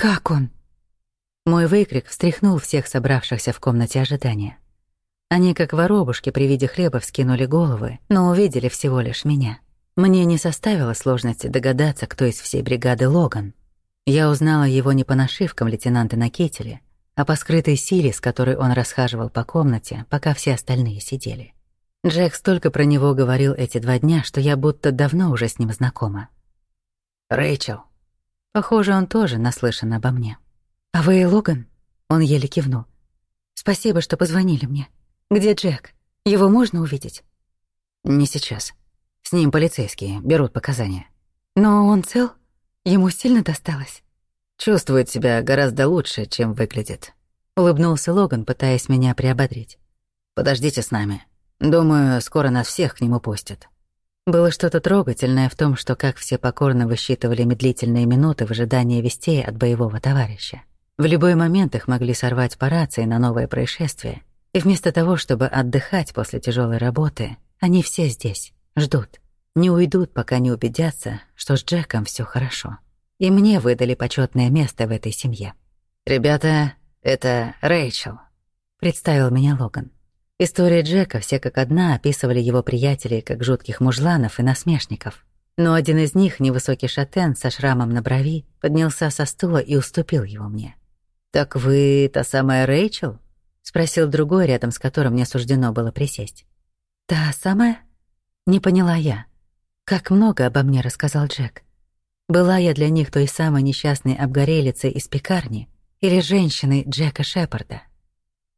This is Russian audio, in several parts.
«Как он?» Мой выкрик встряхнул всех собравшихся в комнате ожидания. Они, как воробушки, при виде хлеба вскинули головы, но увидели всего лишь меня. Мне не составило сложности догадаться, кто из всей бригады Логан. Я узнала его не по нашивкам лейтенанта на кителе, а по скрытой силе, с которой он расхаживал по комнате, пока все остальные сидели. Джек столько про него говорил эти два дня, что я будто давно уже с ним знакома. «Рэйчел». Похоже, он тоже наслышан обо мне. «А вы и Логан?» Он еле кивнул. «Спасибо, что позвонили мне. Где Джек? Его можно увидеть?» «Не сейчас. С ним полицейские, берут показания». «Но он цел? Ему сильно досталось?» «Чувствует себя гораздо лучше, чем выглядит», — улыбнулся Логан, пытаясь меня приободрить. «Подождите с нами. Думаю, скоро нас всех к нему пустят». Было что-то трогательное в том, что как все покорно высчитывали медлительные минуты в ожидании вестей от боевого товарища. В любой момент их могли сорвать по рации на новое происшествие, и вместо того, чтобы отдыхать после тяжелой работы, они все здесь, ждут. Не уйдут, пока не убедятся, что с Джеком все хорошо. И мне выдали почетное место в этой семье. «Ребята, это Рэйчел», — представил меня Логан. Истории Джека все как одна описывали его приятелей как жутких мужланов и насмешников. Но один из них, невысокий шатен со шрамом на брови, поднялся со стула и уступил его мне. «Так вы та самая Рэйчел?» — спросил другой, рядом с которым мне суждено было присесть. «Та самая?» — не поняла я. Как много обо мне рассказал Джек. Была я для них той самой несчастной обгорелицей из пекарни или женщиной Джека Шепарда.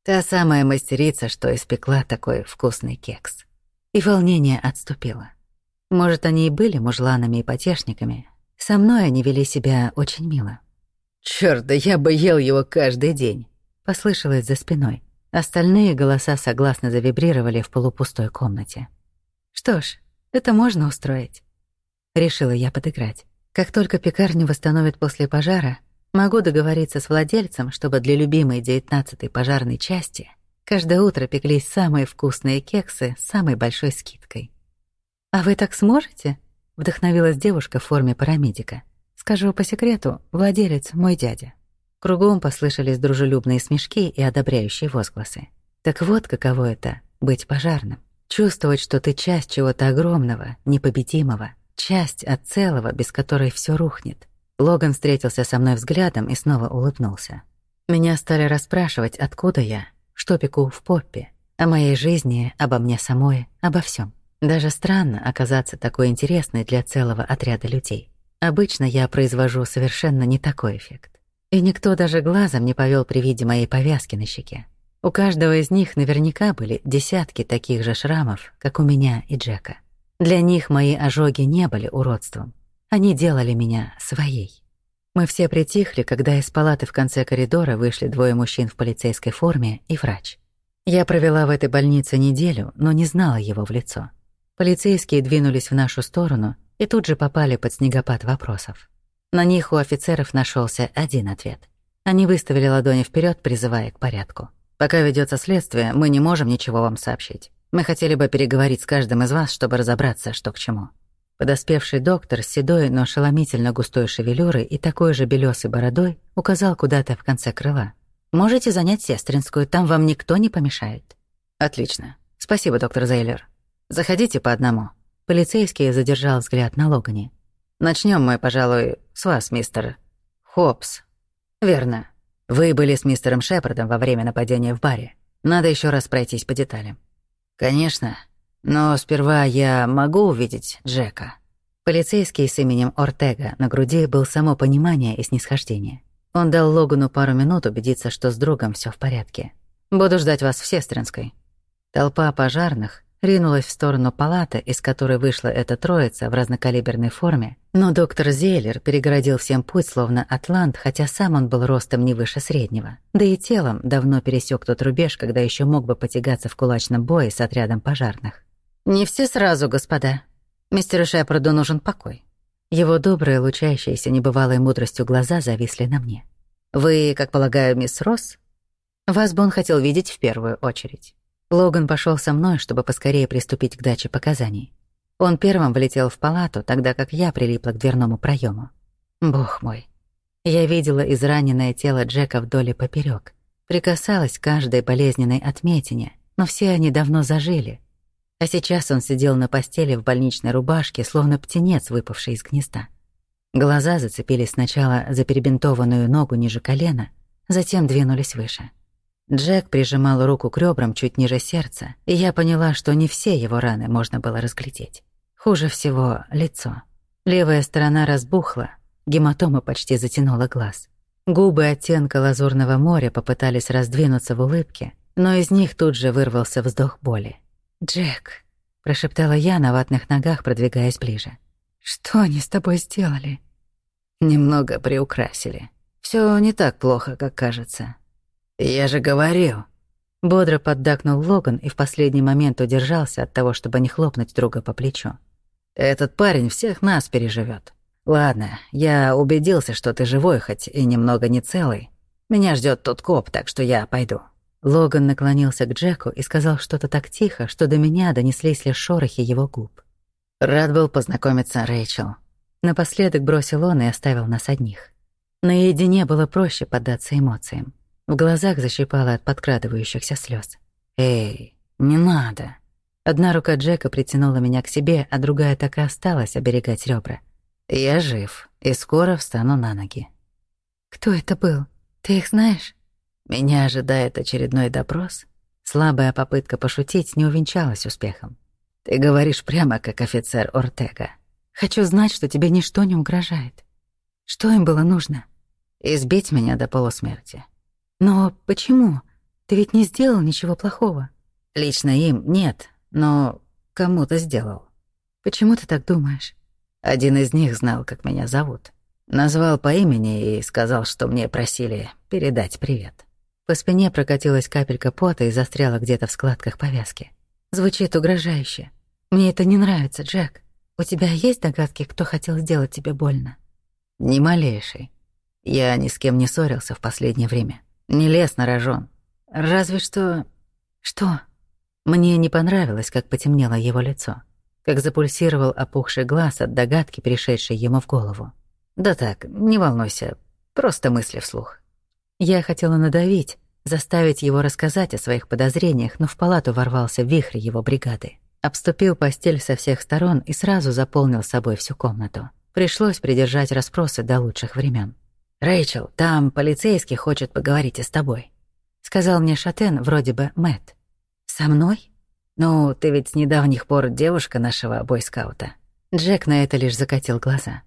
Та самая мастерица, что испекла такой вкусный кекс. И волнение отступило. Может, они и были мужланами и потешниками. Со мной они вели себя очень мило. «Чёрт, да я бы ел его каждый день!» Послышалось за спиной. Остальные голоса согласно завибрировали в полупустой комнате. «Что ж, это можно устроить». Решила я подыграть. Как только пекарню восстановят после пожара, могу договориться с владельцем, чтобы для любимой девятнадцатой пожарной части каждое утро пеклись самые вкусные кексы с самой большой скидкой. «А вы так сможете?» — вдохновилась девушка в форме парамедика. «Скажу по секрету, владелец — мой дядя». Кругом послышались дружелюбные смешки и одобряющие возгласы. Так вот каково это — быть пожарным. Чувствовать, что ты часть чего-то огромного, непобедимого, часть от целого, без которой все рухнет. Логан встретился со мной взглядом и снова улыбнулся. Меня стали расспрашивать, откуда я, что пеку в поппе, о моей жизни, обо мне самой, обо всем. Даже странно оказаться такой интересной для целого отряда людей. Обычно я произвожу совершенно не такой эффект. И никто даже глазом не повел при виде моей повязки на щеке. У каждого из них наверняка были десятки таких же шрамов, как у меня и Джека. Для них мои ожоги не были уродством. Они делали меня своей. Мы все притихли, когда из палаты в конце коридора вышли двое мужчин в полицейской форме и врач. Я провела в этой больнице неделю, но не знала его в лицо. Полицейские двинулись в нашу сторону и тут же попали под снегопад вопросов. На них у офицеров нашелся один ответ. Они выставили ладони вперед, призывая к порядку. «Пока ведется следствие, мы не можем ничего вам сообщить. Мы хотели бы переговорить с каждым из вас, чтобы разобраться, что к чему». Подоспевший доктор с седой, но ошеломительно густой шевелюрой и такой же белесой бородой указал куда-то в конце крыла. «Можете занять сестринскую, там вам никто не помешает». «Отлично. Спасибо, доктор Зейлер. Заходите по одному». Полицейский задержал взгляд на Логане. Начнем мы, пожалуй, с вас, мистер Хопс. Верно. Вы были с мистером Шепардом во время нападения в баре. Надо еще раз пройтись по деталям. Конечно. Но сперва я могу увидеть Джека. Полицейский с именем Ортега на груди был само понимание и снисхождение. Он дал Логану пару минут убедиться, что с другом все в порядке. «Буду ждать вас в Сестринской». Толпа пожарных, ринулась в сторону палаты, из которой вышла эта троица в разнокалиберной форме, но доктор Зейлер перегородил всем путь, словно атлант, хотя сам он был ростом не выше среднего. Да и телом давно пересек тот рубеж, когда еще мог бы потягаться в кулачном бое с отрядом пожарных. «Не все сразу, господа. Мистеру Шепарду нужен покой». Его добрые, лучащиеся небывалой мудростью глаза зависли на мне. «Вы, как полагаю, мисс Росс? Вас бы он хотел видеть в первую очередь». Логан пошел со мной, чтобы поскорее приступить к даче показаний. Он первым влетел в палату, тогда как я прилипла к дверному проему. Бог мой. Я видела израненное тело Джека вдоль и поперёк, прикасалась к каждой болезненной отметине, но все они давно зажили. А сейчас он сидел на постели в больничной рубашке, словно птенец, выпавший из гнезда. Глаза зацепились сначала за перебинтованную ногу ниже колена, затем двинулись выше. Джек прижимал руку к ребрам чуть ниже сердца, и я поняла, что не все его раны можно было разглядеть. Хуже всего — лицо. Левая сторона разбухла, гематома почти затянула глаз. Губы оттенка лазурного моря попытались раздвинуться в улыбке, но из них тут же вырвался вздох боли. «Джек», — прошептала я на ватных ногах, продвигаясь ближе. «Что они с тобой сделали?» «Немного приукрасили. Все не так плохо, как кажется. Я же говорил». Бодро поддакнул Логан и в последний момент удержался от того, чтобы не хлопнуть друга по плечу. «Этот парень всех нас переживет. Ладно, я убедился, что ты живой, хоть и немного не целый. Меня ждет тот коп, так что я пойду». Логан наклонился к Джеку и сказал что-то так тихо, что до меня донеслись лишь шорохи его губ. «Рад был познакомиться, Рэйчел». Напоследок бросил он и оставил нас одних. Наедине было проще поддаться эмоциям. В глазах защипало от подкрадывающихся слез. «Эй, не надо!» Одна рука Джека притянула меня к себе, а другая так и осталась оберегать ребра. «Я жив и скоро встану на ноги». «Кто это был? Ты их знаешь?» Меня ожидает очередной допрос. Слабая попытка пошутить не увенчалась успехом. Ты говоришь прямо как офицер Ортега. Хочу знать, что тебе ничто не угрожает. Что им было нужно? Избить меня до полусмерти. Но почему? Ты ведь не сделал ничего плохого. Лично им нет, но кому-то сделал. Почему ты так думаешь? Один из них знал, как меня зовут. Назвал по имени и сказал, что мне просили передать привет. По спине прокатилась капелька пота и застряла где-то в складках повязки. Звучит угрожающе. Мне это не нравится, Джек. У тебя есть догадки, кто хотел сделать тебе больно? Ни малейшей. Я ни с кем не ссорился в последнее время. Не лез на рожон. Разве что... Что? Мне не понравилось, как потемнело его лицо. Как запульсировал опухший глаз от догадки, пришедшей ему в голову. Да так, не волнуйся. Просто мысли вслух. Я хотела надавить, заставить его рассказать о своих подозрениях, но в палату ворвался вихрь его бригады. Обступил постель со всех сторон и сразу заполнил собой всю комнату. Пришлось придержать расспросы до лучших времен. «Рэйчел, там полицейский хочет поговорить с тобой», — сказал мне Шатен, вроде бы Мэт. «Со мной?» «Ну, ты ведь с недавних пор девушка нашего бойскаута». Джек на это лишь закатил глаза.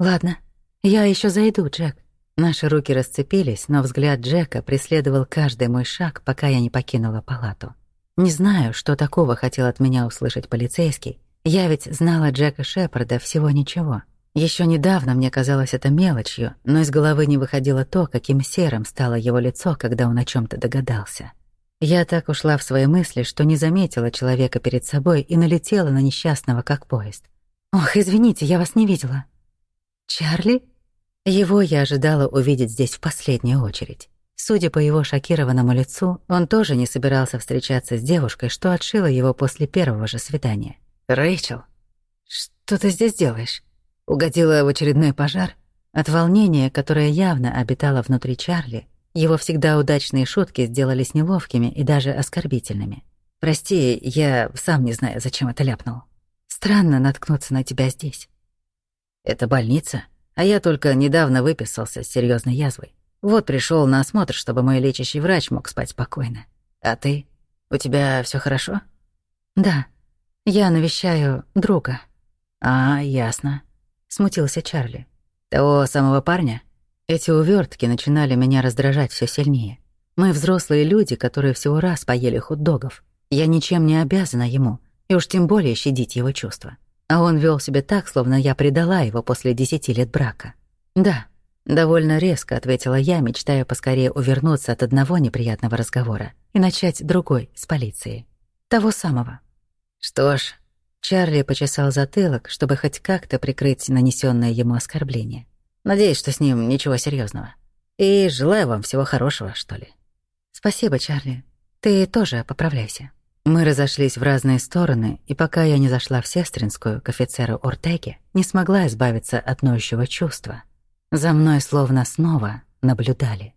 «Ладно, я еще зайду, Джек. Наши руки расцепились, но взгляд Джека преследовал каждый мой шаг, пока я не покинула палату. Не знаю, что такого хотел от меня услышать полицейский. Я ведь знала Джека Шепарда всего ничего. Еще недавно мне казалось это мелочью, но из головы не выходило то, каким серым стало его лицо, когда он о чем то догадался. Я так ушла в свои мысли, что не заметила человека перед собой и налетела на несчастного, как поезд. «Ох, извините, я вас не видела». «Чарли?» Его я ожидала увидеть здесь в последнюю очередь. Судя по его шокированному лицу, он тоже не собирался встречаться с девушкой, что отшила его после первого же свидания. «Рэйчел, что ты здесь делаешь? Угодила в очередной пожар?» От волнения, которое явно обитало внутри Чарли, его всегда удачные шутки сделались неловкими и даже оскорбительными. «Прости, я сам не знаю, зачем это ляпнул. Странно наткнуться на тебя здесь». «Это больница?» А я только недавно выписался с серьезной язвой. Вот пришел на осмотр, чтобы мой лечащий врач мог спать спокойно. А ты? У тебя все хорошо? Да. Я навещаю друга. А, ясно. Смутился Чарли. Того самого парня? Эти увертки начинали меня раздражать все сильнее. Мы взрослые люди, которые всего раз поели хот-догов. Я ничем не обязана ему, и уж тем более щадить его чувства. А он вел себя так, словно я предала его после десяти лет брака. Да, довольно резко ответила я, мечтая поскорее увернуться от одного неприятного разговора и начать другой с полицией. Того самого. Что ж, Чарли почесал затылок, чтобы хоть как-то прикрыть нанесенное ему оскорбление. Надеюсь, что с ним ничего серьезного. И желаю вам всего хорошего, что ли. Спасибо, Чарли. Ты тоже поправляйся. Мы разошлись в разные стороны, и пока я не зашла в Сестринскую к офицеру Ортеге, не смогла избавиться от ноющего чувства. За мной словно снова наблюдали.